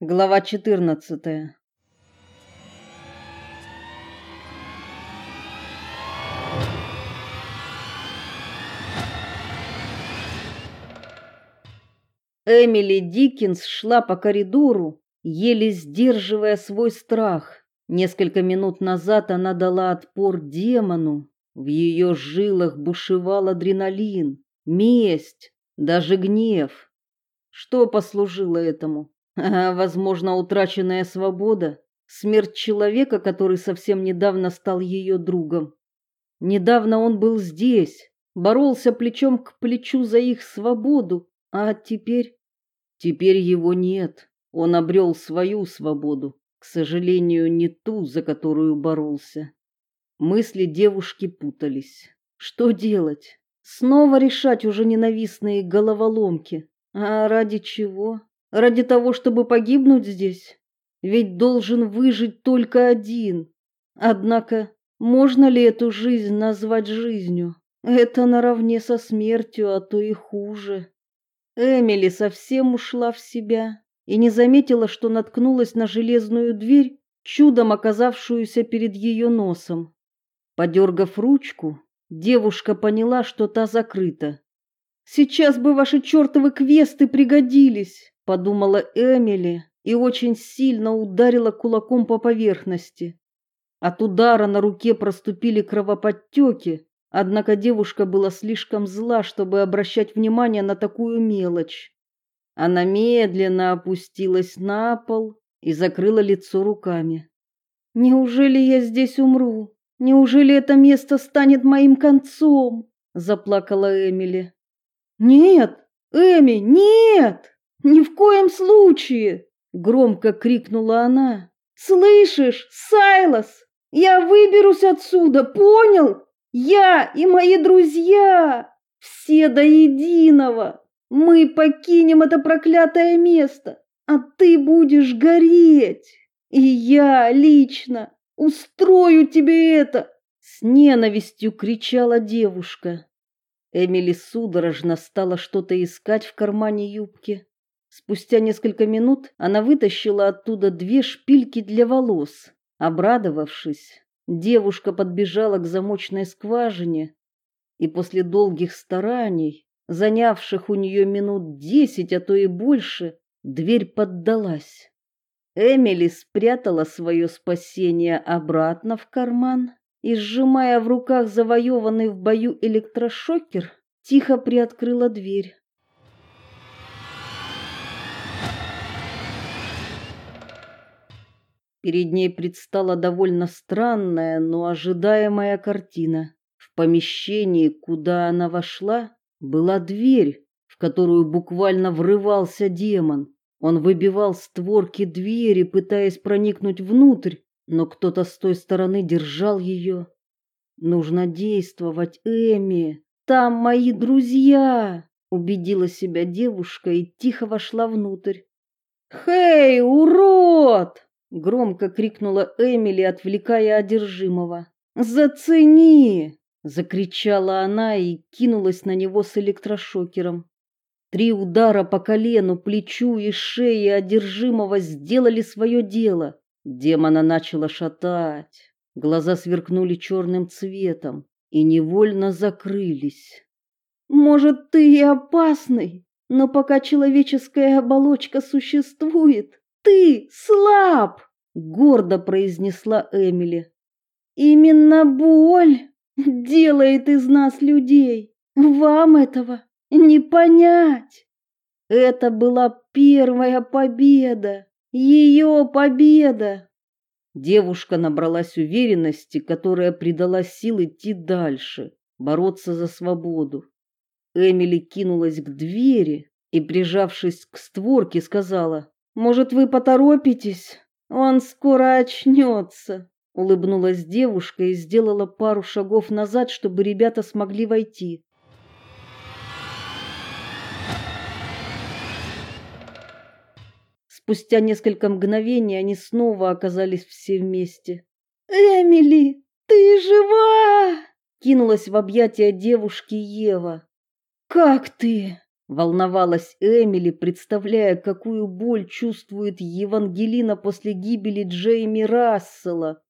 Глава 14. Эмили Диккенс шла по коридору, еле сдерживая свой страх. Несколько минут назад она дала отпор демону. В ее жилах бушевал адреналин, месть, даже гнев. Что послужило этому? Возможно, утраченная свобода, смерть человека, который совсем недавно стал ее другом. Недавно он был здесь, боролся плечом к плечу за их свободу, а теперь теперь его нет. Он обрел свою свободу, к сожалению, не ту, за которую боролся. Мысли девушки путались. Что делать? Снова решать уже ненавистные головоломки. А ради чего? Ради того, чтобы погибнуть здесь? Ведь должен выжить только один. Однако, можно ли эту жизнь назвать жизнью? Это наравне со смертью, а то и хуже. Эмили совсем ушла в себя и не заметила, что наткнулась на железную дверь, чудом оказавшуюся перед ее носом. Подергав ручку, девушка поняла, что та закрыта. Сейчас бы ваши чертовы квесты пригодились подумала Эмили и очень сильно ударила кулаком по поверхности. От удара на руке проступили кровоподтеки, однако девушка была слишком зла, чтобы обращать внимание на такую мелочь. Она медленно опустилась на пол и закрыла лицо руками. Неужели я здесь умру? Неужели это место станет моим концом? заплакала Эмили. Нет, Эми, нет! Ни в коем случае, громко крикнула она. Слышишь, Сайлас? Я выберусь отсюда, понял? Я и мои друзья, все до единого. Мы покинем это проклятое место, а ты будешь гореть. И я лично устрою тебе это, с ненавистью кричала девушка. Эмили судорожно стала что-то искать в кармане юбки. Спустя несколько минут она вытащила оттуда две шпильки для волос. Обрадовавшись, девушка подбежала к замочной скважине и после долгих стараний, занявших у нее минут десять, а то и больше, дверь поддалась. Эмили спрятала свое спасение обратно в карман и, сжимая в руках завоеванный в бою электрошокер, тихо приоткрыла дверь. Перед ней предстала довольно странная, но ожидаемая картина. В помещении, куда она вошла, была дверь, в которую буквально врывался демон. Он выбивал створки двери, пытаясь проникнуть внутрь, но кто-то с той стороны держал ее. Нужно действовать, Эми. Там мои друзья, убедила себя девушка и тихо вошла внутрь. Хей, урод! Громко крикнула Эмили, отвлекая одержимого. "Зацени!" закричала она и кинулась на него с электрошокером. Три удара по колену, плечу и шее одержимого сделали свое дело. Демона начало шатать. Глаза сверкнули черным цветом и невольно закрылись. Может, ты и опасный, но пока человеческая оболочка существует, ты слаб, гордо произнесла Эмили. Именно боль делает из нас людей. Вам этого не понять. Это была первая победа, ее победа. Девушка набралась уверенности, которая придала сил идти дальше, бороться за свободу. Эмили кинулась к двери и, прижавшись к створке, сказала: может, вы поторопитесь? Он скоро очнется», — улыбнулась девушка и сделала пару шагов назад, чтобы ребята смогли войти. Спустя несколько мгновений они снова оказались все вместе. «Эмили, ты жива!» — кинулась в объятия девушки Ева. «Как ты?» Волновалась Эмили, представляя, какую боль чувствует Евангелина после гибели Джейми Рассела.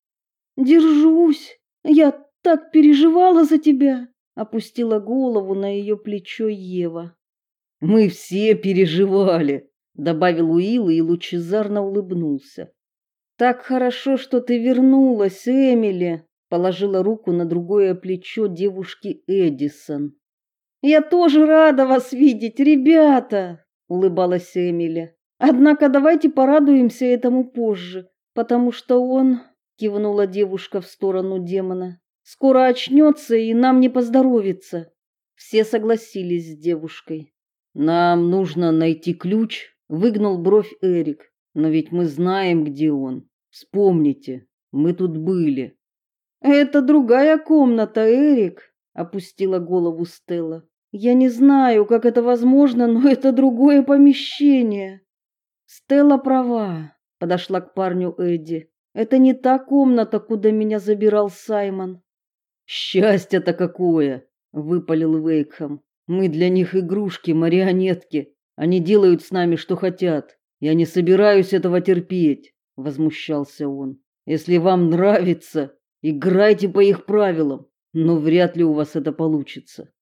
Держусь. Я так переживала за тебя, опустила голову на ее плечо Ева. Мы все переживали, добавил Уилл и лучезарно улыбнулся. Так хорошо, что ты вернулась, Эмили, положила руку на другое плечо девушки Эдисон. Я тоже рада вас видеть, ребята, улыбалась Эмили. Однако давайте порадуемся этому позже, потому что он кивнула девушка в сторону демона. Скоро очнется, и нам не поздоровится. Все согласились с девушкой. Нам нужно найти ключ, выгнул бровь Эрик. Но ведь мы знаем, где он. Вспомните, мы тут были. Это другая комната, Эрик, опустила голову Стелла. Я не знаю, как это возможно, но это другое помещение. Стелла права, подошла к парню Эдди. Это не та комната, куда меня забирал Саймон. Счастье-то какое, выпалил Вейкхэм. Мы для них игрушки, марионетки. Они делают с нами что хотят. Я не собираюсь этого терпеть, возмущался он. Если вам нравится, играйте по их правилам, но вряд ли у вас это получится.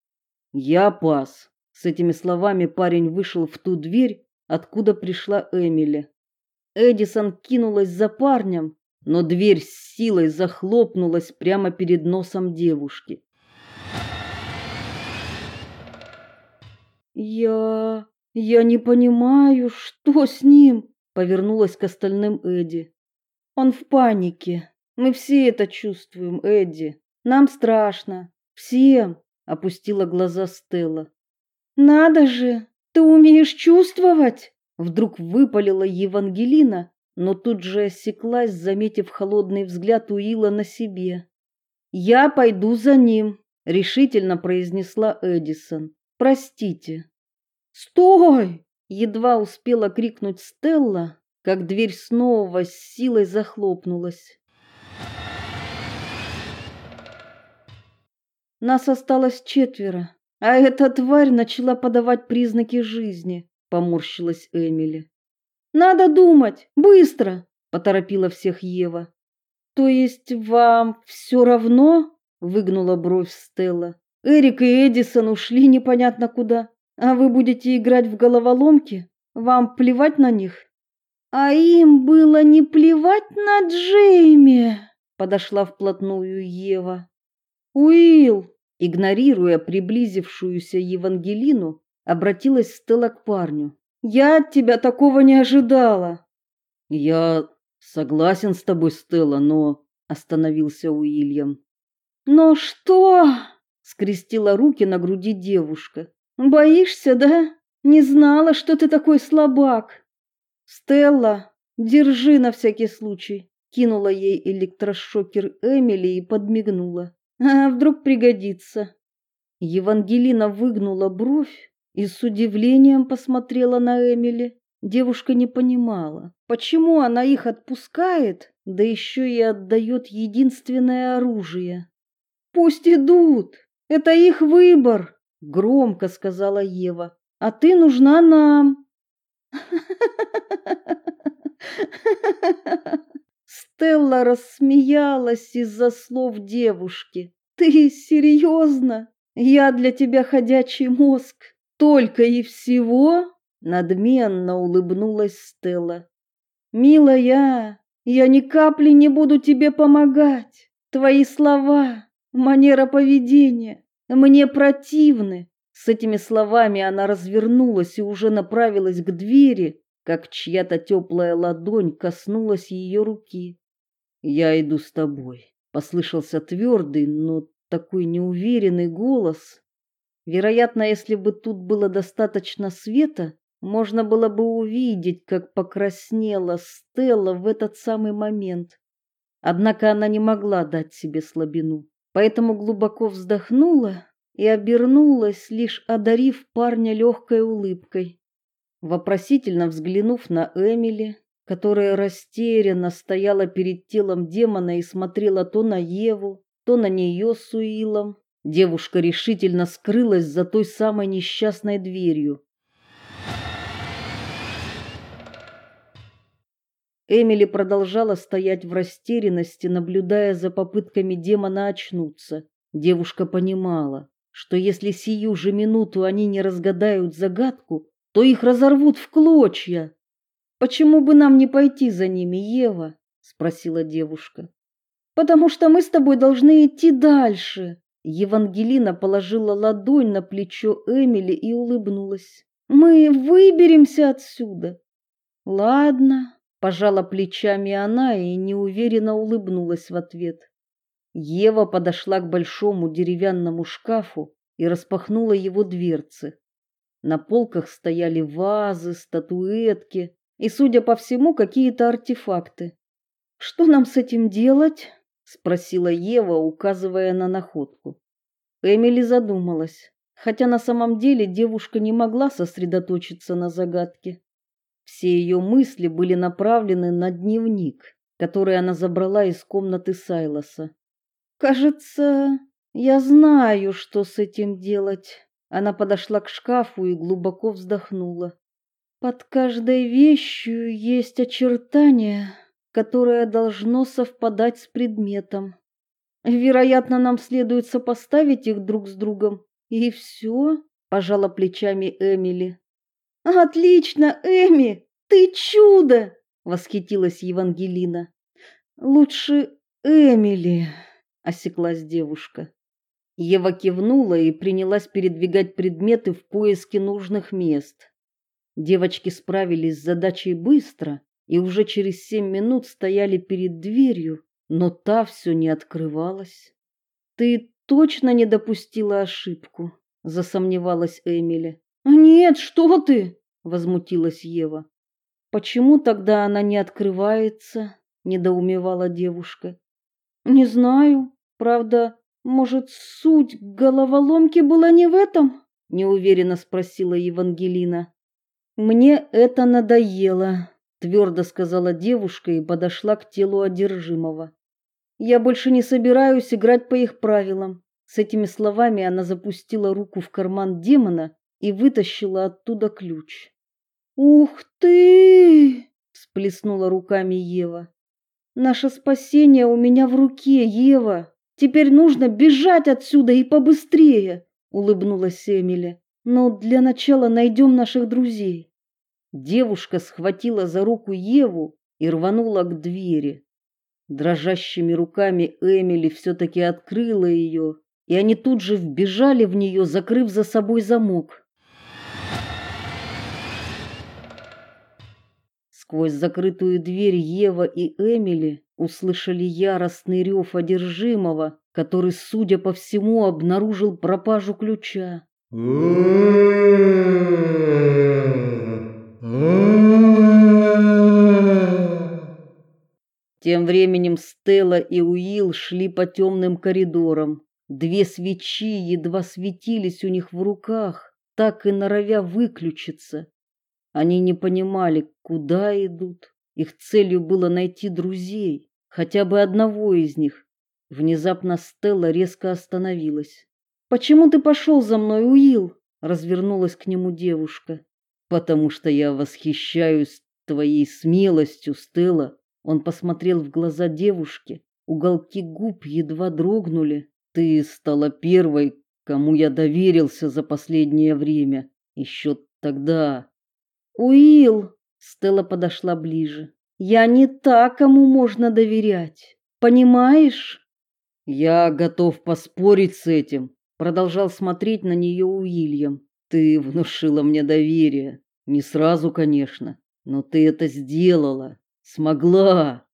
Я пас. С этими словами парень вышел в ту дверь, откуда пришла Эмили. Эдисон кинулась за парнем, но дверь с силой захлопнулась прямо перед носом девушки. Я я не понимаю, что с ним, повернулась к остальным Эдди. Он в панике. Мы все это чувствуем, Эдди. Нам страшно. Всем, опустила глаза Стелла. Надо же, ты умеешь чувствовать, вдруг выпалила Евангелина но тут же осеклась, заметив холодный взгляд Уилла на себе. "Я пойду за ним", решительно произнесла Эдисон. "Простите". "Стой!" едва успела крикнуть Стелла, как дверь снова с силой захлопнулась. Нас осталось четверо, а эта тварь начала подавать признаки жизни, поморщилась Эмили. Надо думать, быстро, поторопила всех Ева. То есть вам все равно? выгнула бровь Стелла. Эрик и Эдисон ушли непонятно куда, а вы будете играть в головоломки? Вам плевать на них? А им было не плевать на Джейми, подошла вплотную Ева. Уилл, игнорируя приблизившуюся Евангелину, обратилась Стелла к парню. Я от тебя такого не ожидала. Я согласен с тобой, Стелла, но остановился Уильям. Но что? скрестила руки на груди девушка. Боишься, да? Не знала, что ты такой слабак. Стелла, держи на всякий случай, кинула ей электрошокер Эмили и подмигнула. А вдруг пригодится. Евангелина выгнула бровь, и с удивлением посмотрела на Эмили. Девушка не понимала, почему она их отпускает, да еще и отдает единственное оружие. Пусть идут. Это их выбор, громко сказала Ева. А ты нужна нам. Стелла рассмеялась из-за слов девушки. Ты серьезно? Я для тебя ходячий мозг. Только и всего, надменно улыбнулась Стелла. Милая, я ни капли не буду тебе помогать. Твои слова, манера поведения мне противны. С этими словами она развернулась и уже направилась к двери, как чья-то теплая ладонь коснулась ее руки. Я иду с тобой, послышался твердый, но такой неуверенный голос, Вероятно, если бы тут было достаточно света, можно было бы увидеть, как покраснела Стелла в этот самый момент. Однако она не могла дать себе слабину, поэтому глубоко вздохнула и обернулась, лишь одарив парня легкой улыбкой. Вопросительно взглянув на Эмили, которая растерянно стояла перед телом демона и смотрела то на Еву, то на нее с Уилом, девушка решительно скрылась за той самой несчастной дверью. Эмили продолжала стоять в растерянности, наблюдая за попытками демона очнуться. Девушка понимала, что если сию же минуту они не разгадают загадку, то их разорвут в клочья. Почему бы нам не пойти за ними, Ева? спросила девушка. Потому что мы с тобой должны идти дальше. Евангелина положила ладонь на плечо Эмили и улыбнулась. Мы выберемся отсюда. Ладно, пожала плечами она и неуверенно улыбнулась в ответ. Ева подошла к большому деревянному шкафу и распахнула его дверцы. На полках стояли вазы, статуэтки и, судя по всему, какие-то артефакты. Что нам с этим делать? спросила Ева, указывая на находку. Эмили задумалась, хотя на самом деле девушка не могла сосредоточиться на загадке. Все ее мысли были направлены на дневник, который она забрала из комнаты Сайлоса. Кажется, я знаю, что с этим делать. Она подошла к шкафу и глубоко вздохнула. Под каждой вещью есть очертание, которое должно совпадать с предметом. Вероятно, нам следует сопоставить их друг с другом. И все, пожала плечами Эмили. Отлично, Эми, ты чудо, восхитилась Евангелина. Лучше Эмили, осеклась девушка. Ева кивнула и принялась передвигать предметы в поиске нужных мест. Девочки справились с задачей быстро и уже через семь минут стояли перед дверью, но та все не открывалась. Ты точно не допустила ошибку, засомневалась Эмили. Нет, что ты? возмутилась Ева. Почему тогда она не открывается? недоумевала девушка. Не знаю. Правда, может, суть головоломки была не в этом? неуверенно спросила Евангелина. Мне это надоело, твердо сказала девушка и подошла к телу одержимого. Я больше не собираюсь играть по их правилам. С этими словами она запустила руку в карман демона и вытащила оттуда ключ. Ух ты! всплеснула руками Ева. Наше спасение у меня в руке, Ева. Теперь нужно бежать отсюда и побыстрее, улыбнулась Эмили. Но для начала найдем наших друзей. Девушка схватила за руку Еву и рванула к двери. Дрожащими руками Эмили все таки открыла ее, и они тут же вбежали в нее, закрыв за собой замок. Сквозь закрытую дверь Ева и Эмили услышали яростный рев одержимого, который, судя по всему, обнаружил пропажу ключа. Тем временем Стелла и Уилл шли по темным коридорам. Две свечи едва светились у них в руках, так и норовя выключиться. Они не понимали, куда идут. Их целью было найти друзей, хотя бы одного из них. Внезапно Стелла резко остановилась. Почему ты пошел за мной, Уилл? развернулась к нему девушка. Потому что я восхищаюсь твоей смелостью, Стелла. Он посмотрел в глаза девушки. Уголки губ едва дрогнули. Ты стала первой, кому я доверился за последнее время. Еще тогда, Уилл, Стелла подошла ближе. Я не та, кому можно доверять. Понимаешь? Я готов поспорить с этим, продолжал смотреть на нее Уильям. Ты внушила мне доверие. Не сразу, конечно, но ты это сделала. Смогла.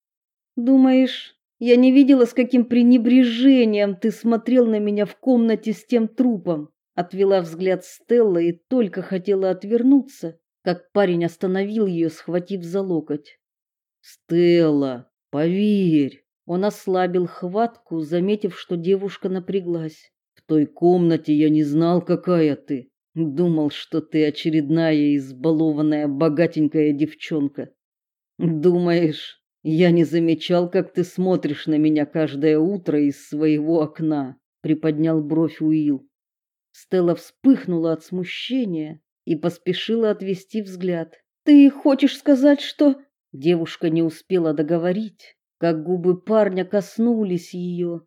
Думаешь, я не видела, с каким пренебрежением ты смотрел на меня в комнате с тем трупом? Отвела взгляд Стелла и только хотела отвернуться, как парень остановил ее, схватив за локоть. Стелла, поверь, он ослабил хватку, заметив, что девушка напряглась. В той комнате я не знал, какая ты. Думал, что ты очередная избалованная богатенькая девчонка. Думаешь, я не замечал, как ты смотришь на меня каждое утро из своего окна? Приподнял бровь Уилл. Стелла вспыхнула от смущения, и поспешила отвести взгляд. Ты хочешь сказать, что Девушка не успела договорить, как губы парня коснулись ее.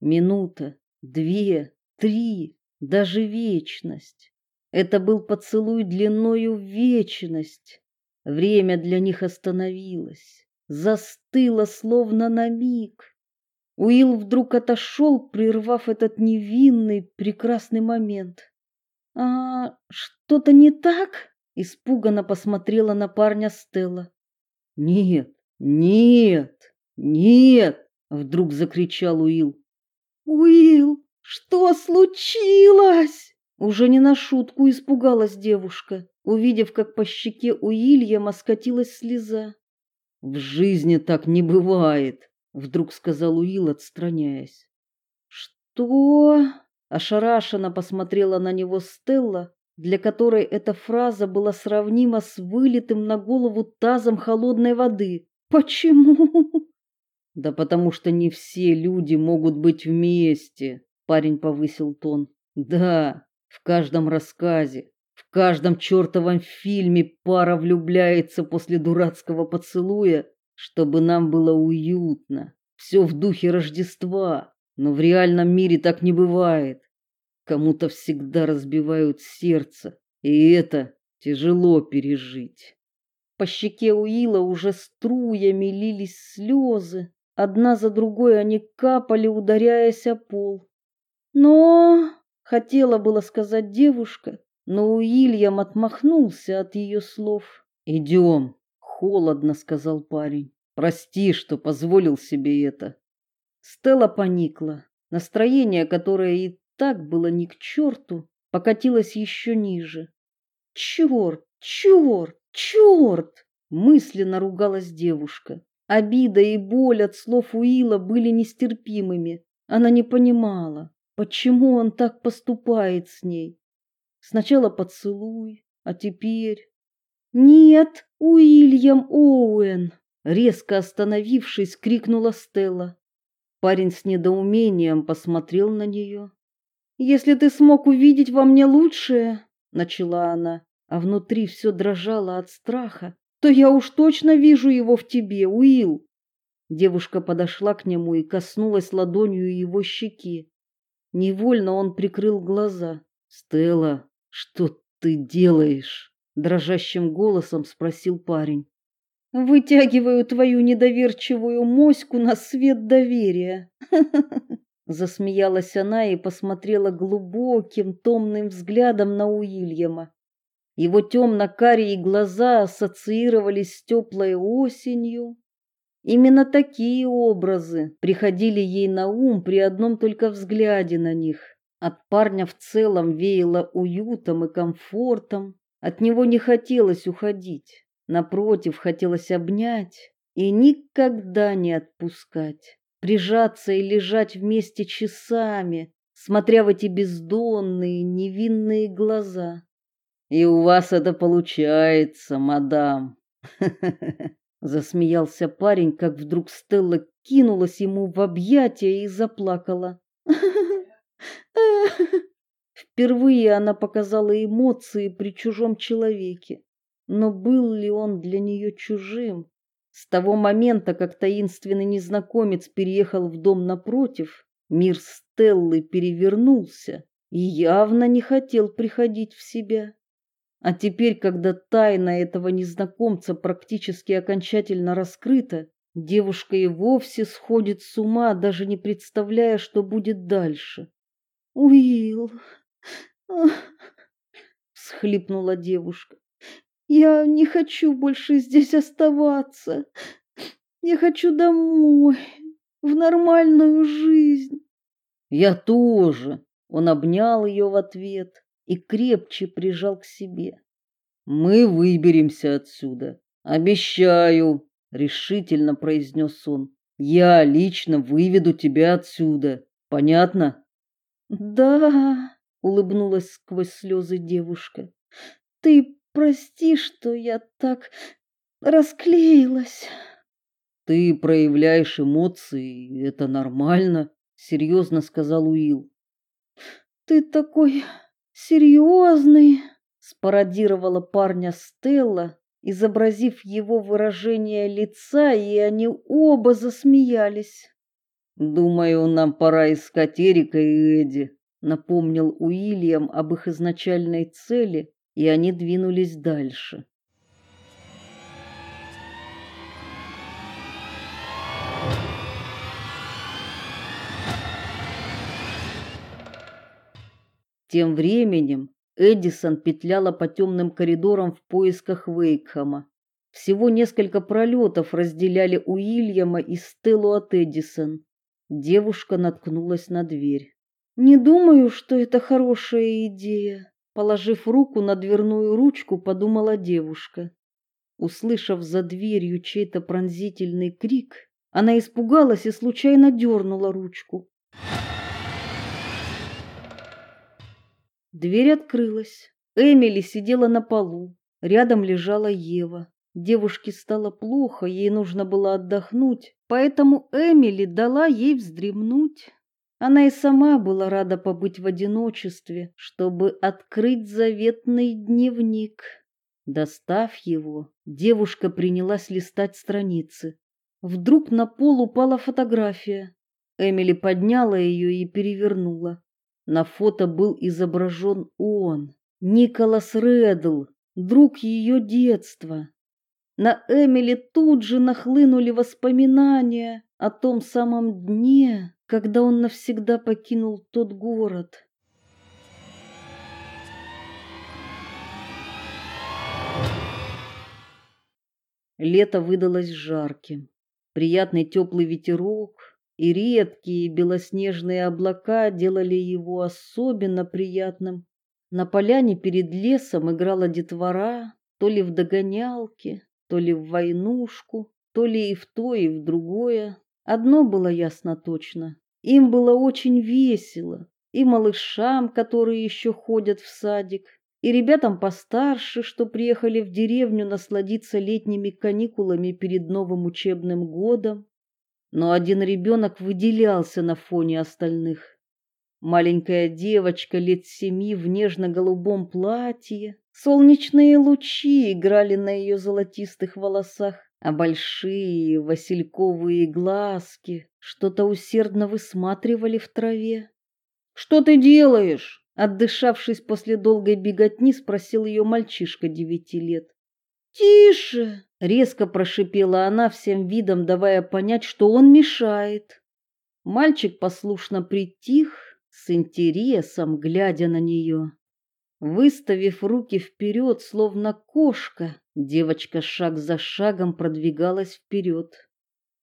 Минута, две, три, даже вечность. Это был поцелуй длиною в вечность. Время для них остановилось, застыло словно на миг. Уилл вдруг отошел, прервав этот невинный, прекрасный момент. А что-то не так? испуганно посмотрела на парня Стелла. Нет, нет, нет, вдруг закричал Уилл. Уилл, что случилось? Уже не на шутку испугалась девушка, увидев, как по щеке Уильяма скатилась слеза. В жизни так не бывает, вдруг сказал Уилл, отстраняясь. Что? Ошарашенно посмотрела на него Стелла, для которой эта фраза была сравнима с вылитым на голову тазом холодной воды. Почему? Да потому что не все люди могут быть вместе, парень повысил тон. Да, в каждом рассказе, в каждом чертовом фильме пара влюбляется после дурацкого поцелуя, чтобы нам было уютно. Все в духе Рождества, но в реальном мире так не бывает. Кому-то всегда разбивают сердце, и это тяжело пережить. По щеке Уила уже струями лились слезы, одна за другой они капали, ударяясь о пол. Но хотела было сказать девушка, но Уильям отмахнулся от ее слов. «Идем», — холодно сказал парень. «Прости, что позволил себе это». Стелла поникла. Настроение, которое и так было ни к черту, покатилось еще ниже. Черт, черт, черт! Мысленно ругалась девушка. Обида и боль от слов Уила были нестерпимыми. Она не понимала, почему он так поступает с ней. Сначала поцелуй, а теперь... «Нет, Уильям Оуэн!» Резко остановившись, крикнула Стелла. Парень с недоумением посмотрел на нее. Если ты смог увидеть во мне лучшее, начала она, а внутри все дрожало от страха, то я уж точно вижу его в тебе, Уилл. Девушка подошла к нему и коснулась ладонью его щеки. Невольно он прикрыл глаза. "Стелла, что ты делаешь?" дрожащим голосом спросил парень. Вытягиваю твою недоверчивую моську на свет доверия. Засмеялась она и посмотрела глубоким, томным взглядом на Уильяма. Его темно-карие глаза ассоциировались с теплой осенью. Именно такие образы приходили ей на ум при одном только взгляде на них. От парня в целом веяло уютом и комфортом. От него не хотелось уходить. Напротив, хотелось обнять и никогда не отпускать прижаться и лежать вместе часами, смотря в эти бездонные, невинные глаза. И у вас это получается, мадам. Засмеялся парень, как вдруг Стелла кинулась ему в объятия и заплакала. Впервые она показала эмоции при чужом человеке. Но был ли он для нее чужим? С того момента, как таинственный незнакомец переехал в дом напротив, мир Стеллы перевернулся и явно не хотел приходить в себя. А теперь, когда тайна этого незнакомца практически окончательно раскрыта, девушка и вовсе сходит с ума, даже не представляя, что будет дальше. Уилл, всхлипнула девушка. Я не хочу больше здесь оставаться. Я хочу домой, в нормальную жизнь. Я тоже. Он обнял ее в ответ и крепче прижал к себе. Мы выберемся отсюда, обещаю, решительно произнес он. Я лично выведу тебя отсюда. Понятно? Да, улыбнулась сквозь слезы девушка. Ты Прости, что я так расклеилась. Ты проявляешь эмоции, это нормально, серьезно сказал Уилл. Ты такой серьезный, спародировала парня Стелла, изобразив его выражение лица, и они оба засмеялись. Думаю, нам пора искать Эрика и Эдди, напомнил Уильям об их изначальной цели, и они двинулись дальше. Тем временем Эдисон петляла по темным коридорам в поисках Вейкхама. Всего несколько пролетов разделяли Уильяма и Стеллу от Эдисон. Девушка наткнулась на дверь. Не думаю, что это хорошая идея, положив руку на дверную ручку, подумала девушка. Услышав за дверью чей-то пронзительный крик, она испугалась и случайно дернула ручку. Дверь открылась. Эмили сидела на полу. Рядом лежала Ева. Девушке стало плохо, ей нужно было отдохнуть, поэтому Эмили дала ей вздремнуть. Она и сама была рада побыть в одиночестве, чтобы открыть заветный дневник. Достав его, девушка принялась листать страницы. Вдруг на пол упала фотография. Эмили подняла ее и перевернула. На фото был изображен он, Николас Реддл, друг ее детства. На Эмили тут же нахлынули воспоминания о том самом дне, когда он навсегда покинул тот город. Лето выдалось жарким. Приятный теплый ветерок, и редкие белоснежные облака делали его особенно приятным. На поляне перед лесом играла детвора, то ли в догонялки, то ли в войнушку, то ли и в то, и в другое. Одно было ясно точно: им было очень весело, и малышам, которые еще ходят в садик, и ребятам постарше, что приехали в деревню насладиться летними каникулами перед новым учебным годом но один ребенок выделялся на фоне остальных. Маленькая девочка лет семи в нежно-голубом платье. Солнечные лучи играли на ее золотистых волосах, а большие васильковые глазки что-то усердно высматривали в траве. Что ты делаешь? Отдышавшись после долгой беготни, спросил ее мальчишка девяти лет. Тише, резко прошипела она всем видом, давая понять, что он мешает. Мальчик послушно притих, с интересом глядя на нее. Выставив руки вперед, словно кошка, девочка шаг за шагом продвигалась вперед.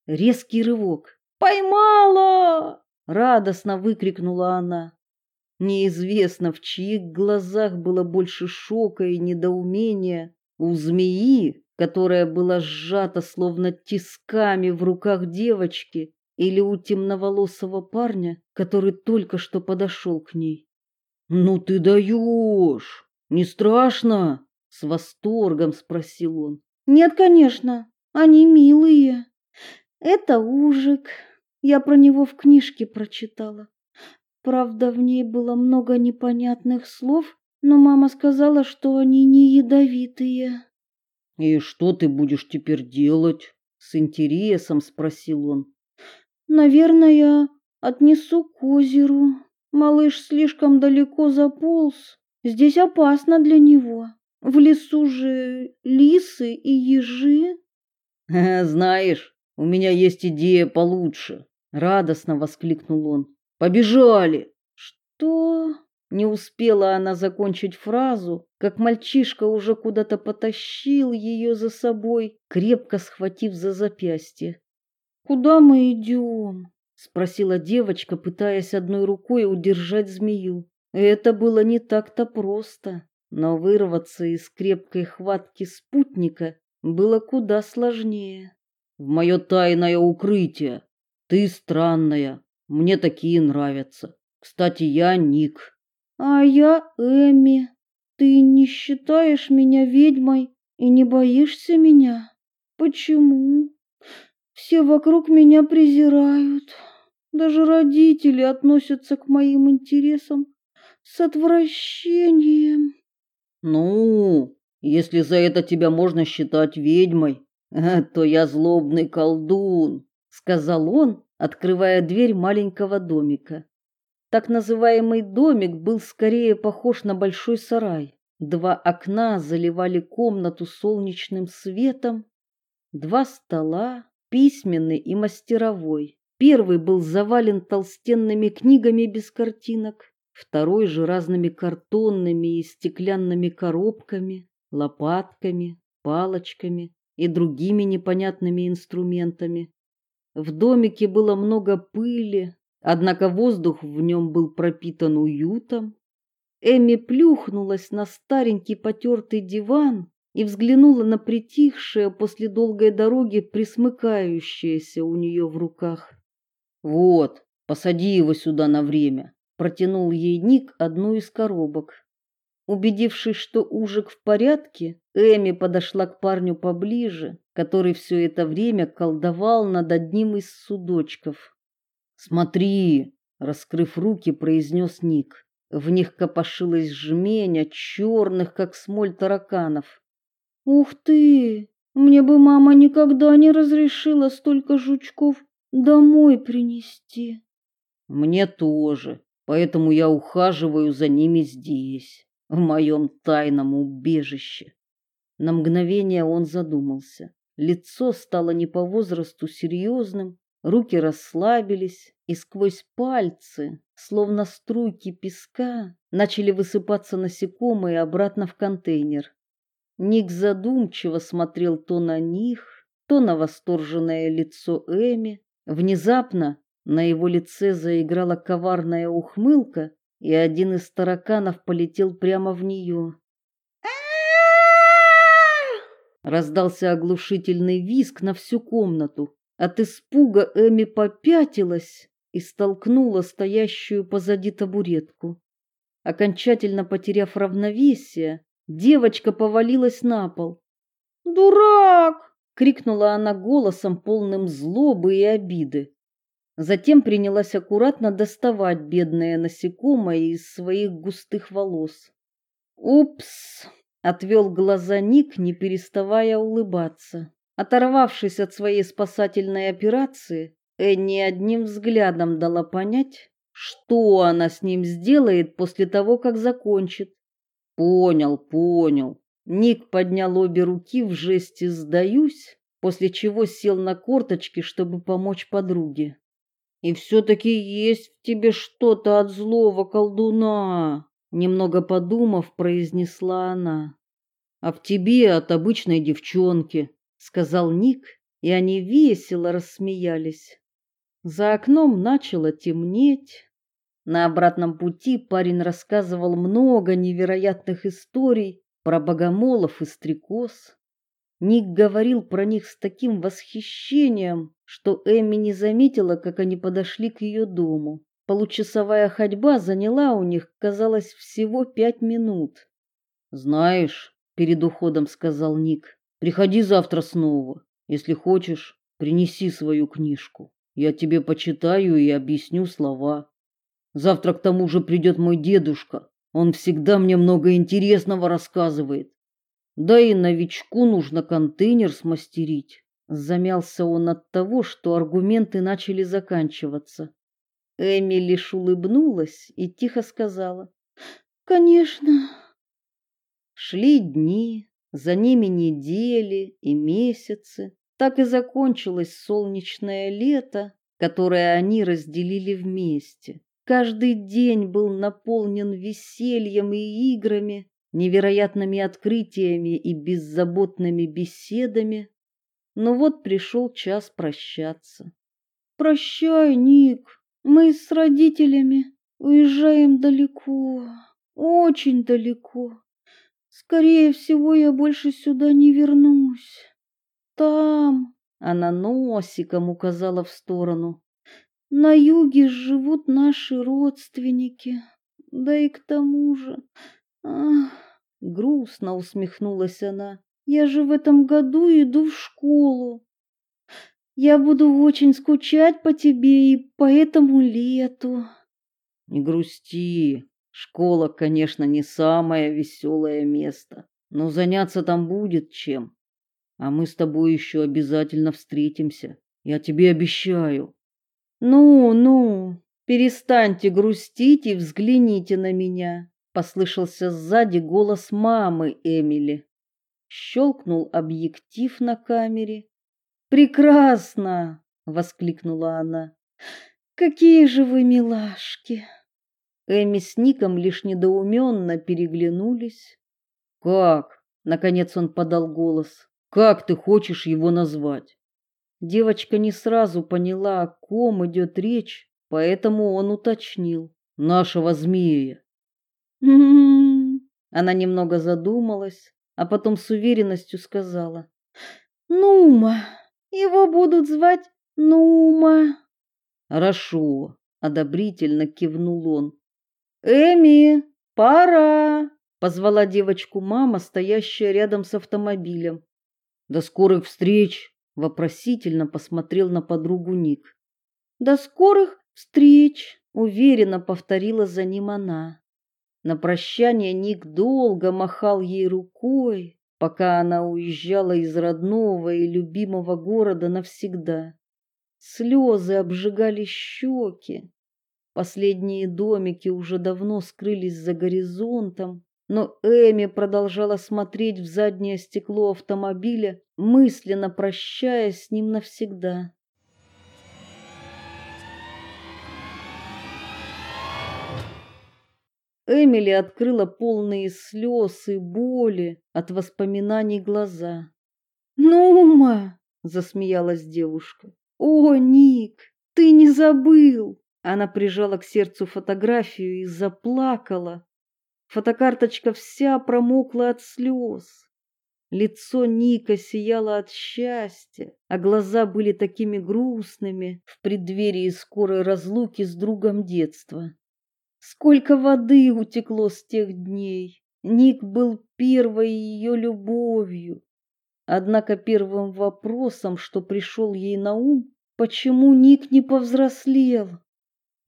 Резкий рывок. «Поймала!» — радостно выкрикнула она. Неизвестно, в чьих глазах было больше шока и недоумения, у змеи, которая была сжата словно тисками в руках девочки, или у темноволосого парня, который только что подошел к ней. "Ну ты даешь! Не страшно?" с восторгом спросил он. "Нет, конечно. Они милые. Это ужик. Я про него в книжке прочитала. Правда, в ней было много непонятных слов, но мама сказала, что они не ядовитые. И что ты будешь теперь делать? с интересом спросил он. Наверное, отнесу к озеру. Малыш слишком далеко заполз. Здесь опасно для него. В лесу же лисы и ежи. Знаешь, у меня есть идея получше, радостно воскликнул он. Побежали. Что? Не успела она закончить фразу, как мальчишка уже куда-то потащил ее за собой, крепко схватив за запястье. Куда мы идем?» — спросила девочка, пытаясь одной рукой удержать змею. Это было не так-то просто, но вырваться из крепкой хватки спутника было куда сложнее. В мое тайное укрытие. Ты странная. Мне такие нравятся. Кстати, я Ник. А я Эми. Ты не считаешь меня ведьмой и не боишься меня? Почему? Все вокруг меня презирают. Даже родители относятся к моим интересам с отвращением. Ну, Если за это тебя можно считать ведьмой, то я злобный колдун, сказал он, открывая дверь маленького домика. Так называемый домик был скорее похож на большой сарай. Два окна заливали комнату солнечным светом, два стола, письменный и мастеровой. Первый был завален толстенными книгами без картинок, второй же разными картонными и стеклянными коробками, лопатками, палочками и другими непонятными инструментами. В домике было много пыли, однако воздух в нем был пропитан уютом. Эми плюхнулась на старенький потертый диван и взглянула на притихшее после долгой дороги присмыкающееся у нее в руках. Вот, посади его сюда на время, протянул ей Ник одну из коробок. Убедившись, что ужик в порядке, Эми подошла к парню поближе, который все это время колдовал над одним из судочков. "Смотри", раскрыв руки, произнес Ник. В них копошилась жменя черных, как смоль тараканов. "Ух ты! Мне бы мама никогда не разрешила столько жучков домой принести". "Мне тоже, поэтому я ухаживаю за ними здесь" в моем тайном убежище. На мгновение он задумался. Лицо стало не по возрасту серьезным, руки расслабились, и сквозь пальцы, словно струйки песка, начали высыпаться насекомые обратно в контейнер. Ник задумчиво смотрел то на них, то на восторженное лицо Эми. Внезапно на его лице заиграла коварная ухмылка, и один из тараканов полетел прямо в нее. Раздался оглушительный визг на всю комнату. От испуга Эми попятилась и столкнула стоящую позади табуретку. Окончательно потеряв равновесие, девочка повалилась на пол. "Дурак!" крикнула она голосом полным злобы и обиды. Затем принялась аккуратно доставать бедное насекомое из своих густых волос. Упс, отвел глаза Ник, не переставая улыбаться. Оторвавшись от своей спасательной операции, Энни одним взглядом дала понять, что она с ним сделает после того, как закончит. Понял, понял. Ник поднял обе руки в жесте сдаюсь, после чего сел на корточки, чтобы помочь подруге. И все таки есть в тебе что-то от злого колдуна, немного подумав, произнесла она. А в тебе от обычной девчонки, сказал Ник, и они весело рассмеялись. За окном начало темнеть. На обратном пути парень рассказывал много невероятных историй про богомолов и стрекоз. Ник говорил про них с таким восхищением, что Эми не заметила, как они подошли к ее дому. Получасовая ходьба заняла у них, казалось, всего пять минут. Знаешь, перед уходом сказал Ник: "Приходи завтра снова. Если хочешь, принеси свою книжку. Я тебе почитаю и объясню слова. Завтра к тому же придет мой дедушка. Он всегда мне много интересного рассказывает. Да и новичку нужно контейнер смастерить. Замялся он от того, что аргументы начали заканчиваться. Эми лишь улыбнулась и тихо сказала: "Конечно". Шли дни, за ними недели и месяцы. Так и закончилось солнечное лето, которое они разделили вместе. Каждый день был наполнен весельем и играми, невероятными открытиями и беззаботными беседами. Но вот пришел час прощаться. Прощай, Ник. Мы с родителями уезжаем далеко, очень далеко. Скорее всего, я больше сюда не вернусь. Там, она носиком указала в сторону. На юге живут наши родственники. Да и к тому же, ах, Грустно усмехнулась она. Я же в этом году иду в школу. Я буду очень скучать по тебе и по этому лету. Не грусти. Школа, конечно, не самое веселое место, но заняться там будет чем. А мы с тобой еще обязательно встретимся. Я тебе обещаю. Ну, ну, перестаньте грустить и взгляните на меня, послышался сзади голос мамы Эмили. Щелкнул объектив на камере. Прекрасно, воскликнула она. Какие же вы милашки. Эми с Ником лишь недоуменно переглянулись. Как? Наконец он подал голос. Как ты хочешь его назвать? Девочка не сразу поняла, о ком идет речь, поэтому он уточнил: "Нашего змея". М-м-м. Она немного задумалась, а потом с уверенностью сказала: "Нума. Его будут звать Нума". "Хорошо", одобрительно кивнул он. Эми, пора, позвала девочку мама, стоящая рядом с автомобилем. До скорых встреч, вопросительно посмотрел на подругу Ник. До скорых встреч, уверенно повторила за ним она. На прощание Ник долго махал ей рукой, пока она уезжала из родного и любимого города навсегда. Слезы обжигали щеки. Последние домики уже давно скрылись за горизонтом, но Эми продолжала смотреть в заднее стекло автомобиля, мысленно прощаясь с ним навсегда. Эмили открыла полные слез и боли от воспоминаний глаза. "Нума", засмеялась девушка. "О, Ник, ты не забыл?" Она прижала к сердцу фотографию и заплакала. Фотокарточка вся промокла от слез. Лицо Ника сияло от счастья, а глаза были такими грустными в преддверии скорой разлуки с другом детства. Сколько воды утекло с тех дней. Ник был первой ее любовью. Однако первым вопросом, что пришел ей на ум, почему Ник не повзрослел?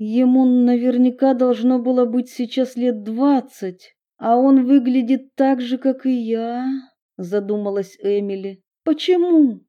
Ему наверняка должно было быть сейчас лет двадцать, а он выглядит так же, как и я, задумалась Эмили. Почему?